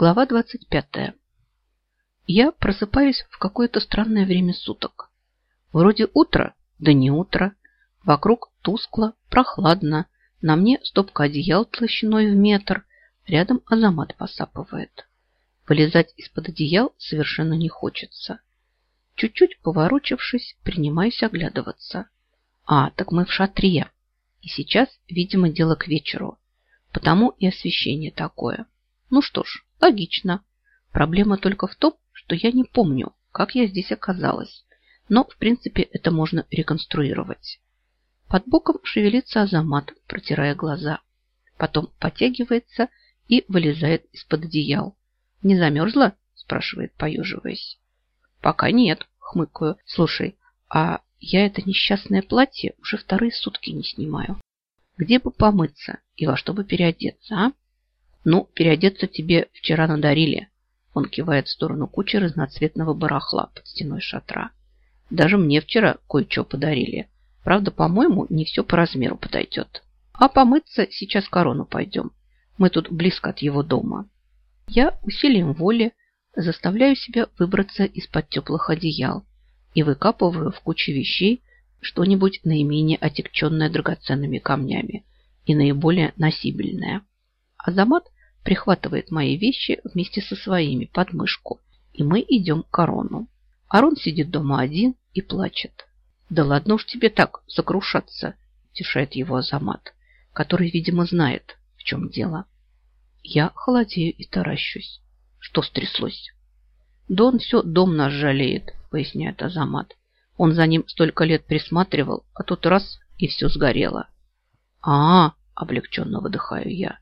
Глава 25. Я просыпаюсь в какое-то странное время суток. Вроде утро, да не утро. Вокруг тускло, прохладно. На мне стопка одеял толщиной в метр. Рядом Азамат посапывает. Вылезать из-под одеял совершенно не хочется. Чуть-чуть поворочившись, принимаюсь оглядываться. А, так мы в шатре. И сейчас, видимо, дело к вечеру. Потому и освещение такое. Ну что ж, логично. Проблема только в том, что я не помню, как я здесь оказалась. Но, в принципе, это можно реконструировать. Под боком шевелится Азамат, протирая глаза. Потом потягивается и вылезает из-под одеял. «Не замерзла?» – спрашивает, поеживаясь. «Пока нет», – хмыкаю. «Слушай, а я это несчастное платье уже вторые сутки не снимаю. Где бы помыться и во что бы переодеться, а?» «Ну, переодеться тебе вчера надарили». Он кивает в сторону кучи разноцветного барахла под стеной шатра. «Даже мне вчера кое-что подарили. Правда, по-моему, не все по размеру подойдет. А помыться сейчас корону пойдем. Мы тут близко от его дома». Я усилием воли заставляю себя выбраться из-под теплых одеял и выкапываю в куче вещей что-нибудь наименее отягченное драгоценными камнями и наиболее носибельное. Азамат прихватывает мои вещи вместе со своими под мышку, и мы идем к Арону. Арон сидит дома один и плачет. «Да ладно уж тебе так закрушаться», – утешает его Азамат, который, видимо, знает, в чем дело. Я холодею и таращусь. Что стряслось? Да он все дом наш жалеет, поясняет Азамат. Он за ним столько лет присматривал, а тут раз и все сгорело. А, -а, -а облегченно выдыхаю я.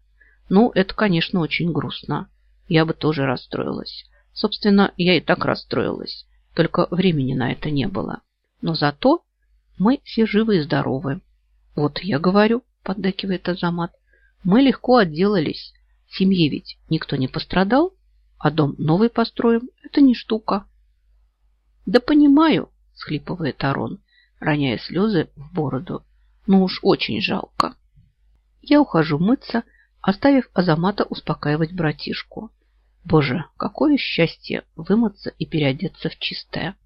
Ну, это, конечно, очень грустно. Я бы тоже расстроилась. Собственно, я и так расстроилась. Только времени на это не было. Но зато мы все живы и здоровы. Вот я говорю, поддакивает Азамат. Мы легко отделались. Семье ведь никто не пострадал, а дом новый построим. Это не штука. Да понимаю, схлипывает Арон, роняя слезы в бороду. Ну уж очень жалко. Я ухожу мыться, оставив Азамата успокаивать братишку. Боже, какое счастье вымыться и переодеться в чистое.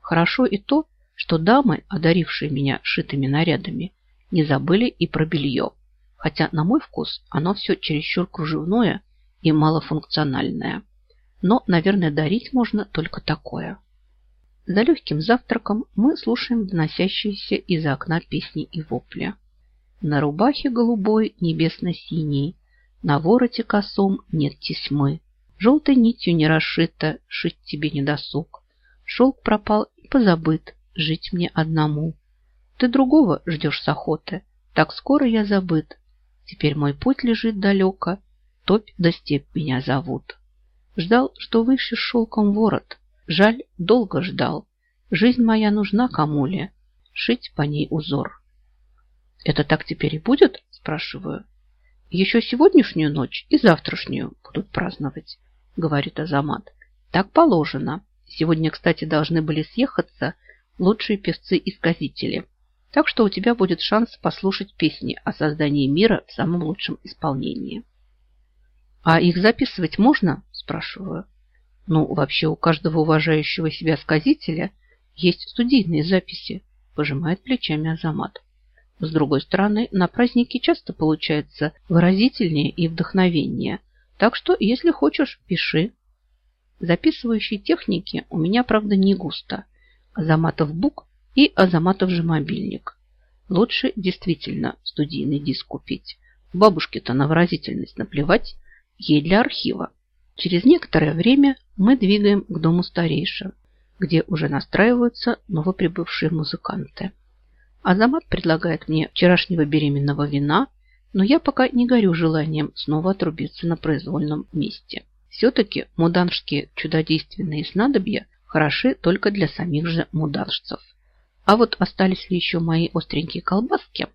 Хорошо и то, что дамы, одарившие меня шитыми нарядами, не забыли и про белье хотя, на мой вкус, оно все чересчур кружевное и малофункциональное. Но, наверное, дарить можно только такое. За легким завтраком мы слушаем доносящиеся из-за окна песни и вопли. На рубахе голубой небесно-синий, на вороте косом нет тесьмы. Желтой нитью не расшито, шить тебе не досуг. Шелк пропал и позабыт, жить мне одному. Ты другого ждешь с охоты, так скоро я забыт, Теперь мой путь лежит далеко, топь да степь меня зовут. Ждал, что выше шелком ворот. Жаль, долго ждал. Жизнь моя нужна кому-ли. Шить по ней узор. Это так теперь и будет? Спрашиваю. Еще сегодняшнюю ночь и завтрашнюю будут праздновать, говорит Азамат. Так положено. Сегодня, кстати, должны были съехаться лучшие певцы-исказители. Так что у тебя будет шанс послушать песни о создании мира в самом лучшем исполнении. А их записывать можно? Спрашиваю. Ну, вообще у каждого уважающего себя сказителя есть студийные записи, пожимает плечами Азамат. С другой стороны, на празднике часто получается выразительнее и вдохновение. Так что, если хочешь, пиши. Записывающей техники у меня, правда, не густо. Азаматов бук и Азаматов же мобильник. Лучше действительно студийный диск купить. Бабушке-то на выразительность наплевать, ей для архива. Через некоторое время мы двигаем к дому старейшин, где уже настраиваются новоприбывшие музыканты. Азамат предлагает мне вчерашнего беременного вина, но я пока не горю желанием снова отрубиться на произвольном месте. Все-таки муданжские чудодейственные снадобья хороши только для самих же муданжцев. А вот остались ли еще мои остренькие колбаски?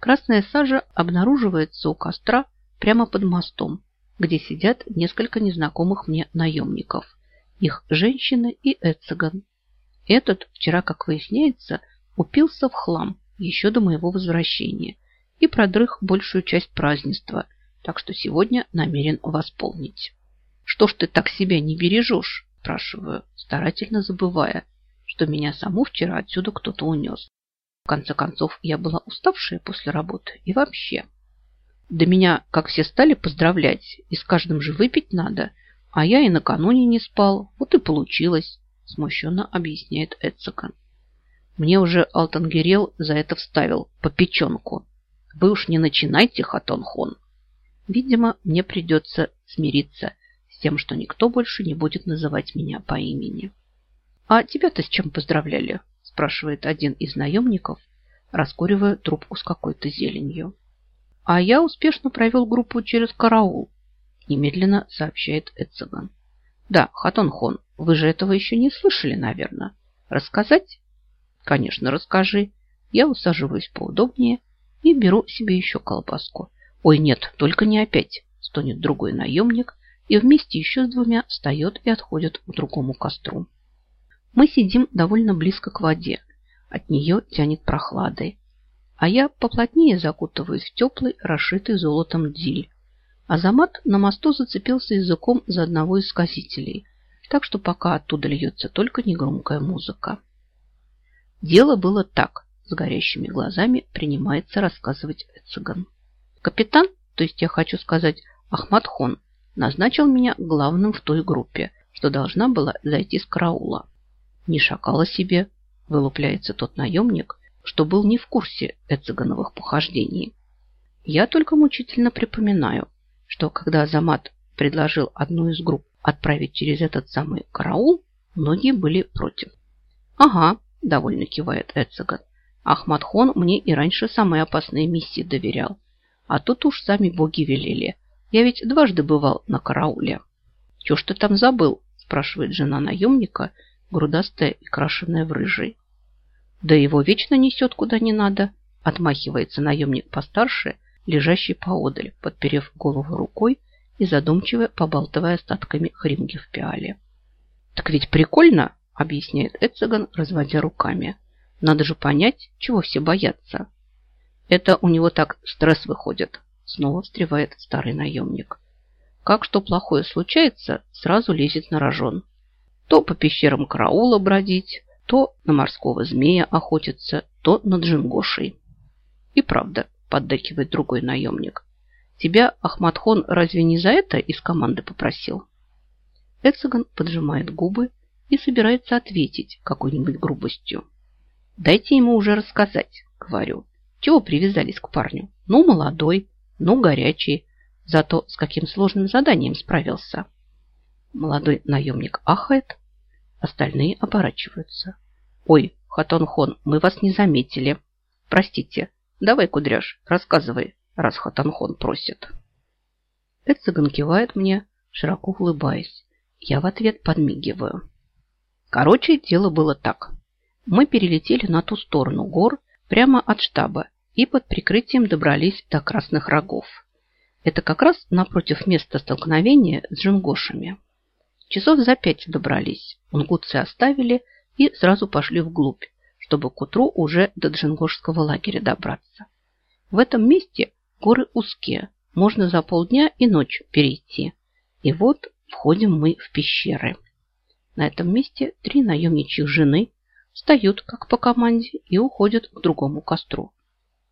Красная сажа обнаруживается у костра прямо под мостом, где сидят несколько незнакомых мне наемников. Их женщины и Эцеган. Этот вчера, как выясняется, упился в хлам еще до моего возвращения и продрых большую часть празднества, так что сегодня намерен восполнить. Что ж ты так себя не бережешь? Спрашиваю, старательно забывая, что меня саму вчера отсюда кто-то унес. В конце концов, я была уставшая после работы и вообще. Да меня, как все стали поздравлять, и с каждым же выпить надо, а я и накануне не спал, вот и получилось, смущенно объясняет Эцекан. Мне уже Алтангерел за это вставил, по печенку. Вы уж не начинайте, Хатонхон. Видимо, мне придется смириться с тем, что никто больше не будет называть меня по имени. «А тебя-то с чем поздравляли?» – спрашивает один из наемников, раскуривая трубку с какой-то зеленью. «А я успешно провел группу через караул», – немедленно сообщает Эцеган. «Да, Хатон-хон, вы же этого еще не слышали, наверное. Рассказать?» «Конечно, расскажи». Я усаживаюсь поудобнее и беру себе еще колбаску. «Ой, нет, только не опять!» – стонет другой наемник и вместе еще с двумя встает и отходит к другому костру. Мы сидим довольно близко к воде. От нее тянет прохладой. А я поплотнее закутываюсь в теплый, расшитый золотом диль. Азамат на мосту зацепился языком за одного из сказителей, так что пока оттуда льется только негромкая музыка. Дело было так, с горящими глазами принимается рассказывать Эциган. Капитан, то есть я хочу сказать Ахмад Хон, назначил меня главным в той группе, что должна была зайти с караула. Не шакала себе, вылупляется тот наемник, что был не в курсе Эцигановых похождений. Я только мучительно припоминаю, что когда Азамат предложил одну из групп отправить через этот самый караул, многие были против. «Ага», – довольно кивает Эциган. «Ахмадхон мне и раньше самые опасные миссии доверял. А тут уж сами боги велели. Я ведь дважды бывал на карауле». «Чего ж ты там забыл?» – спрашивает жена наемника – грудастая и крашенная в рыжий. Да его вечно несет куда не надо, отмахивается наемник постарше, лежащий поодаль, подперев голову рукой и задумчиво побалтывая остатками хринги в пиале. «Так ведь прикольно!» – объясняет Эцеган, разводя руками. «Надо же понять, чего все боятся». «Это у него так стресс выходит», – снова встревает старый наемник. «Как что плохое случается, сразу лезет на рожон. То по пещерам караула бродить, то на морского змея охотиться, то на джингошей. И правда, поддакивает другой наемник. Тебя Ахматхон разве не за это из команды попросил? Эцеган поджимает губы и собирается ответить какой-нибудь грубостью. Дайте ему уже рассказать, говорю. Чего привязались к парню? Ну, молодой, ну, горячий. Зато с каким сложным заданием справился. Молодой наемник ахает, остальные оборачиваются. «Ой, Хатанхон, мы вас не заметили. Простите, давай, Кудряш, рассказывай, раз Хатанхон просит». Эцеган кивает мне, широко улыбаясь. Я в ответ подмигиваю. Короче, дело было так. Мы перелетели на ту сторону гор прямо от штаба и под прикрытием добрались до Красных Рогов. Это как раз напротив места столкновения с джингошами. Часов за пять добрались. Унгутцы оставили и сразу пошли вглубь, чтобы к утру уже до Джингошского лагеря добраться. В этом месте горы узкие, можно за полдня и ночь перейти. И вот входим мы в пещеры. На этом месте три наемничьих жены встают, как по команде, и уходят к другому костру.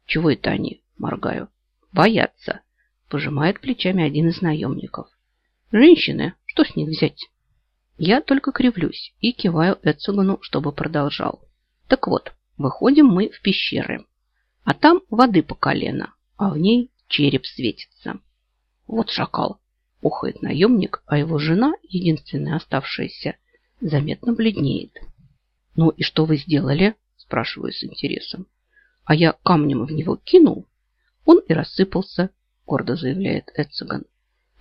Чего это они? Моргаю. Боятся. Пожимает плечами один из наемников. Женщины, что с них взять? Я только кривлюсь и киваю Эцугану, чтобы продолжал. Так вот, выходим мы в пещеры. А там воды по колено, а в ней череп светится. Вот шакал. Ухает наемник, а его жена, единственная оставшаяся, заметно бледнеет. «Ну и что вы сделали?» – спрашиваю с интересом. «А я камнем в него кинул. Он и рассыпался», – гордо заявляет Эциган.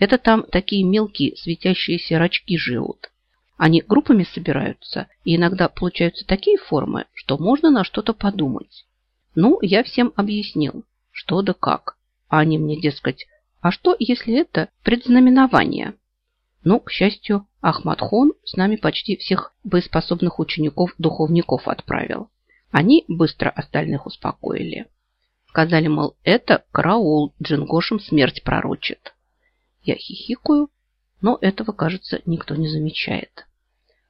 Это там такие мелкие светящиеся рачки живут. Они группами собираются, и иногда получаются такие формы, что можно на что-то подумать. Ну, я всем объяснил, что да как. А они мне, дескать, а что, если это предзнаменование? Ну, к счастью, Ахмадхон с нами почти всех боеспособных учеников-духовников отправил. Они быстро остальных успокоили. Сказали, мол, это караул Джингошем смерть пророчит. Я хихикаю, но этого, кажется, никто не замечает.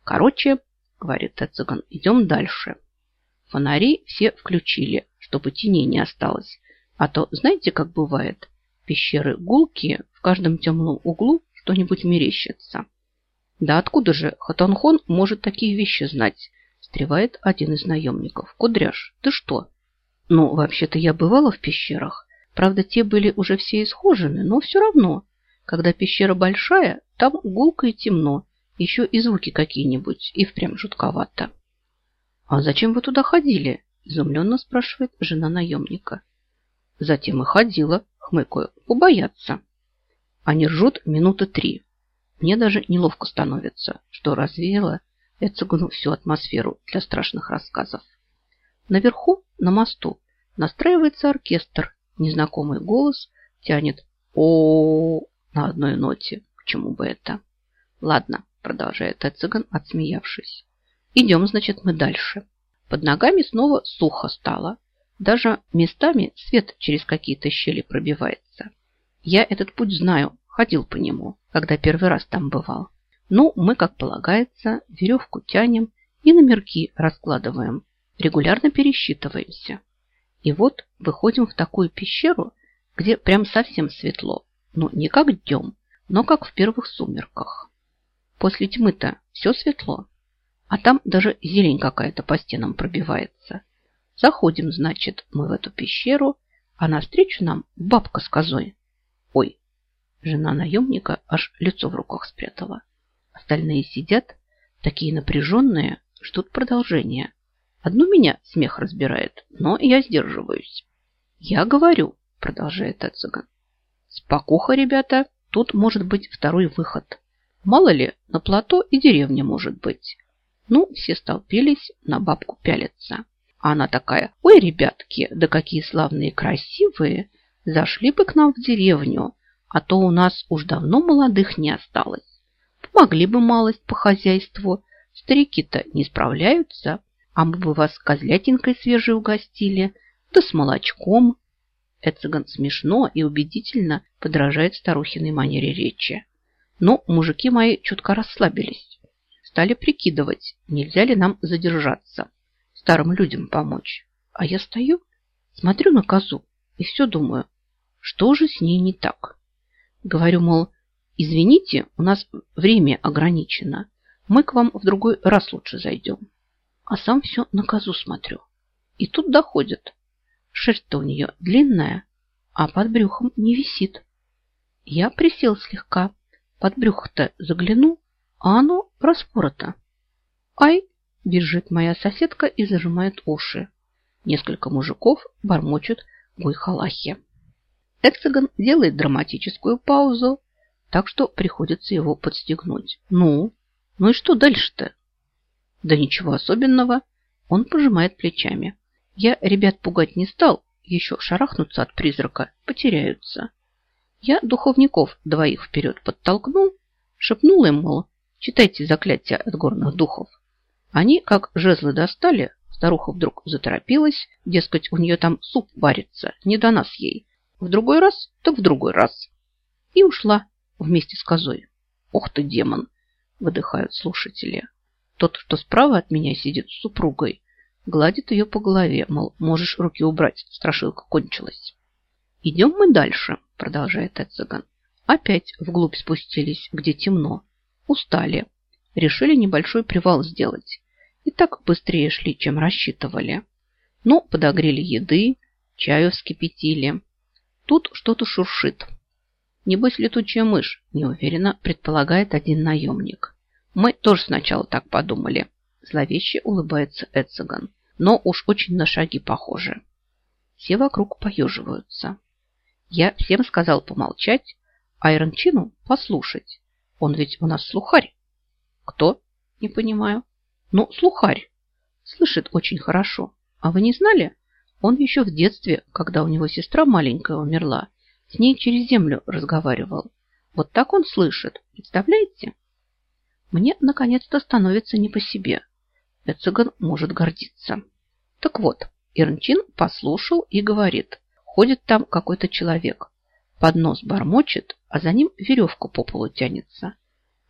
Короче, говорит Тециган, идем дальше. Фонари все включили, чтобы теней не осталось. А то, знаете, как бывает, пещеры гулкие, в каждом темном углу что-нибудь мерещится. Да откуда же Хатанхон может такие вещи знать? Встревает один из наемников. Кудряш, ты что? Ну, вообще-то я бывала в пещерах. Правда, те были уже все исхожены, но все равно. Когда пещера большая, там гулко и темно. Еще и звуки какие-нибудь, и впрямь жутковато. «А зачем вы туда ходили?» – изумленно спрашивает жена наемника. «Затем и ходила», – хмыкаю, – «убояться». Они ржут минуты три. Мне даже неловко становится, что развеяло Эцегуну всю атмосферу для страшных рассказов. Наверху, на мосту, настраивается оркестр. Незнакомый голос тянет о, на одной ноте. К чему бы это? Ладно, продолжает Эциган, отсмеявшись. Идем, значит, мы дальше. Под ногами снова сухо стало. Даже местами свет через какие-то щели пробивается. Я этот путь знаю, ходил по нему, когда первый раз там бывал. Ну, мы, как полагается, веревку тянем и номерки раскладываем. Регулярно пересчитываемся. И вот выходим в такую пещеру, где прям совсем светло. Ну, не как днем, но как в первых сумерках. После тьмы-то все светло, а там даже зелень какая-то по стенам пробивается. Заходим, значит, мы в эту пещеру, а навстречу нам бабка с козой. Жена наемника аж лицо в руках спрятала. Остальные сидят, такие напряженные, ждут продолжения. Одну меня смех разбирает, но я сдерживаюсь. Я говорю, продолжает Эциган. Спокуха, ребята, тут может быть второй выход. Мало ли, на плато и деревня может быть. Ну, все столпились, на бабку пялиться. А она такая, ой, ребятки, да какие славные красивые, зашли бы к нам в деревню, а то у нас уж давно молодых не осталось. Помогли бы малость по хозяйству, старики-то не справляются, а мы бы вас козлятинкой свежей угостили, да с молочком. Эциган смешно и убедительно подражает старухиной манере речи. Но мужики мои чутко расслабились. Стали прикидывать, нельзя ли нам задержаться, старым людям помочь. А я стою, смотрю на козу и все думаю, что же с ней не так. Говорю, мол, извините, у нас время ограничено, мы к вам в другой раз лучше зайдем. А сам все на козу смотрю. И тут доходит. Шерсть-то у нее длинная, а под брюхом не висит. Я присел слегка, под брюхо-то загляну, а оно распорото. Ай, бежит моя соседка и зажимает уши. Несколько мужиков бормочут гуйхалахи. Эксагон делает драматическую паузу, так что приходится его подстегнуть. Ну, ну и что дальше-то? Да ничего особенного. Он пожимает плечами. Я ребят пугать не стал, еще шарахнуться от призрака, потеряются. Я духовников двоих вперед подтолкнул, шепнул им, мол, читайте заклятие от горных духов. Они, как жезлы достали, старуха вдруг заторопилась, дескать, у нее там суп варится, не до нас ей. В другой раз, так в другой раз. И ушла вместе с козой. Ох ты, демон, выдыхают слушатели. Тот, что справа от меня сидит с супругой, гладит ее по голове, мол, можешь руки убрать, страшилка кончилась. Идем мы дальше продолжает Эцеган. Опять вглубь спустились, где темно. Устали. Решили небольшой привал сделать. И так быстрее шли, чем рассчитывали. Ну, подогрели еды, чаю вскипятили. Тут что-то шуршит. Небось, летучая мышь, неуверенно предполагает один наемник. Мы тоже сначала так подумали. Зловеще улыбается Эцеган. Но уж очень на шаги похоже. Все вокруг поеживаются. Я всем сказал помолчать, а Ирончину послушать. Он ведь у нас слухарь. Кто? Не понимаю. Ну, слухарь. Слышит очень хорошо. А вы не знали? Он еще в детстве, когда у него сестра маленькая умерла, с ней через землю разговаривал. Вот так он слышит. Представляете? Мне наконец-то становится не по себе. Эциган может гордиться. Так вот, Ирнчин послушал и говорит. Ходит там какой-то человек. Под нос бормочет, а за ним веревка по полу тянется.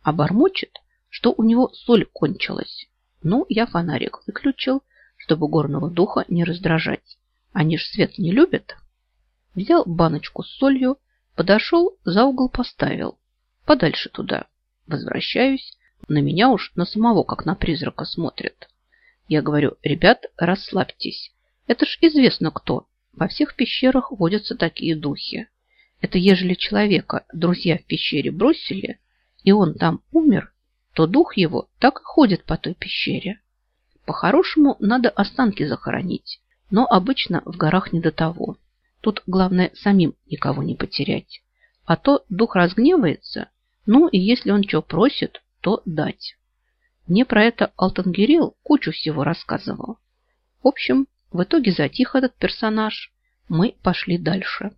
а бормочет, что у него соль кончилась. Ну, я фонарик выключил, чтобы горного духа не раздражать. Они ж свет не любят. Взял баночку с солью, подошел, за угол поставил. Подальше туда. Возвращаюсь. На меня уж на самого, как на призрака, смотрят. Я говорю, ребят, расслабьтесь. Это ж известно кто. Во всех пещерах водятся такие духи. Это ежели человека друзья в пещере бросили, и он там умер, то дух его так ходит по той пещере. По-хорошему надо останки захоронить, но обычно в горах не до того. Тут главное самим никого не потерять. А то дух разгневается, ну и если он что просит, то дать. Мне про это Алтангирел кучу всего рассказывал. В общем, в итоге затих этот персонаж. Мы пошли дальше.